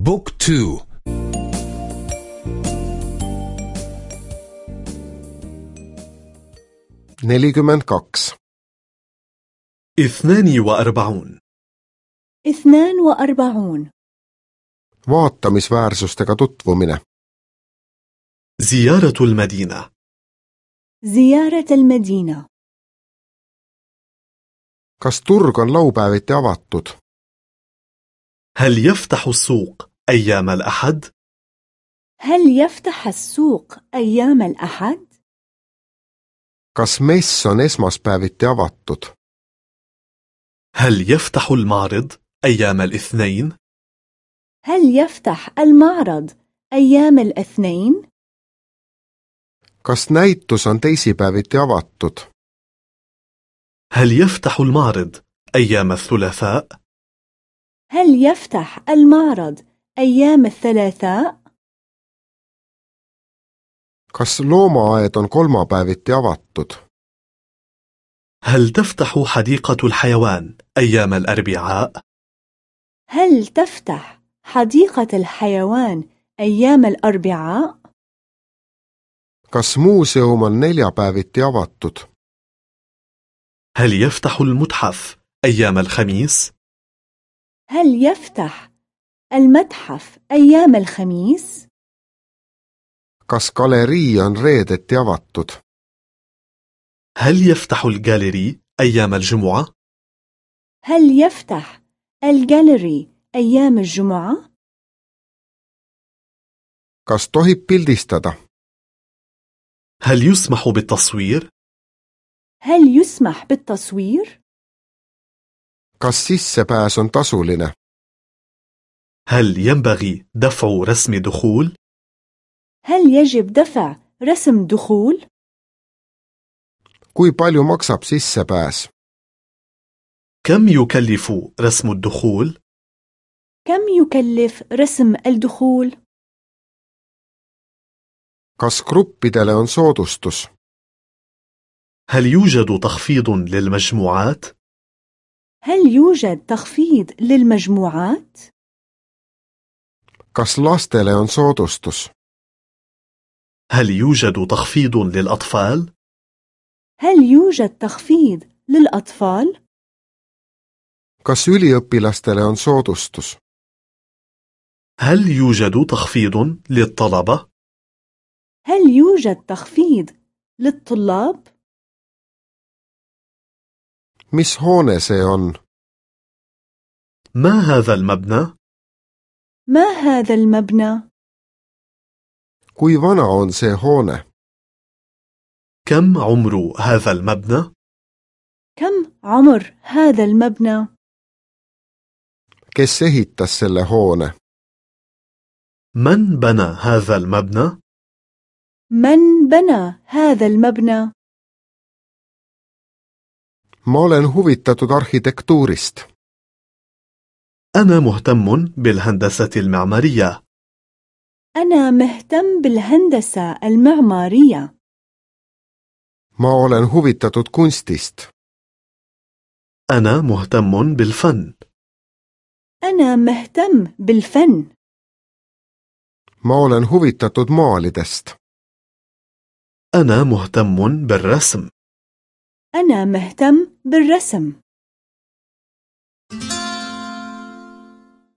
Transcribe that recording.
بوك تو nelikümmend kaks اثنان وأربعون اثنان وأربعون vaatamisväärsustega tutvumine زيارة المدينة زيارة المدينة kas turg on laupäeviti avatud هل يفتح السوق أيام الأحد؟ هل يفتح السوق أيام الأحد؟ kas mess on esmaspäeviti avatud هل يفتح المعرض أيام الاثنين؟ هل يفتح المعرض أيام الاثنين؟ kas näitus on teisipäeviti avatud هل يفتح المعرض أيام الثلاثاء؟ هل يفتح المعرض أيام الثلاثاء؟ kas loomaaed on kolmapäeviti avatud هل تفتح حديقة الحيوان أيام الأربعاء؟ هل تفتح حديقة الحيوان أيام الأربعاء؟ kas muuseum on neljapäeviti avatud هل يفتح المتحف أيام الخميس؟ هل يفتح المتحف أيام الخميس؟ kas galerii on reedeti avatud هل يفتح الجاليري أيام الجمعة؟ هل يفتح الجاليري أيام الجمعة؟ kas tohib pildistada هل يسمح بالتصوير؟ هل يسمح بالتصوير؟ Kas sissepääs on tasuline هل ينبغي دفع رسم دخول؟ هل يجب دفع رسم دخول؟ kui palju maksab sissepääs كم يكلف رسم الدخول؟ كم يكلف رسم الدخول؟ kas gruppidele on soodustus هل يوجد تخفيض للمجموعات؟ هل يوجد تخفيض للمجموعات؟ kas lastele on soodustus هل يوجد تخفيض للأطفال؟ هل يوجد تخفيض للأطفال؟ kas üliõpilastele on soodustus هل يوجد تخفيض للطلبة؟ هل يوجد تخفيض للطلاب؟ Mis hoone see on ما هذا المبنى؟ ما هذا المبنى؟ kui vana on see hoone كم عمر هذا المبنى؟ كم عمر هذا المبنى؟ kes ehitas selle hoone من بنى هذا المبنى؟ من بنى هذا المبنى؟ Ma olen huvitatud arhitektuurist. أنا مهتم بالهندسة المعمارية أنا مهتم بالهندسة المعمارية ma olen huvitatud kunstist. أنا مهتم بالفن أنا مهتم بالفن ma olen huvitatud maalidest. أنا مهتم بالرسم أنا مهتم بالرسم.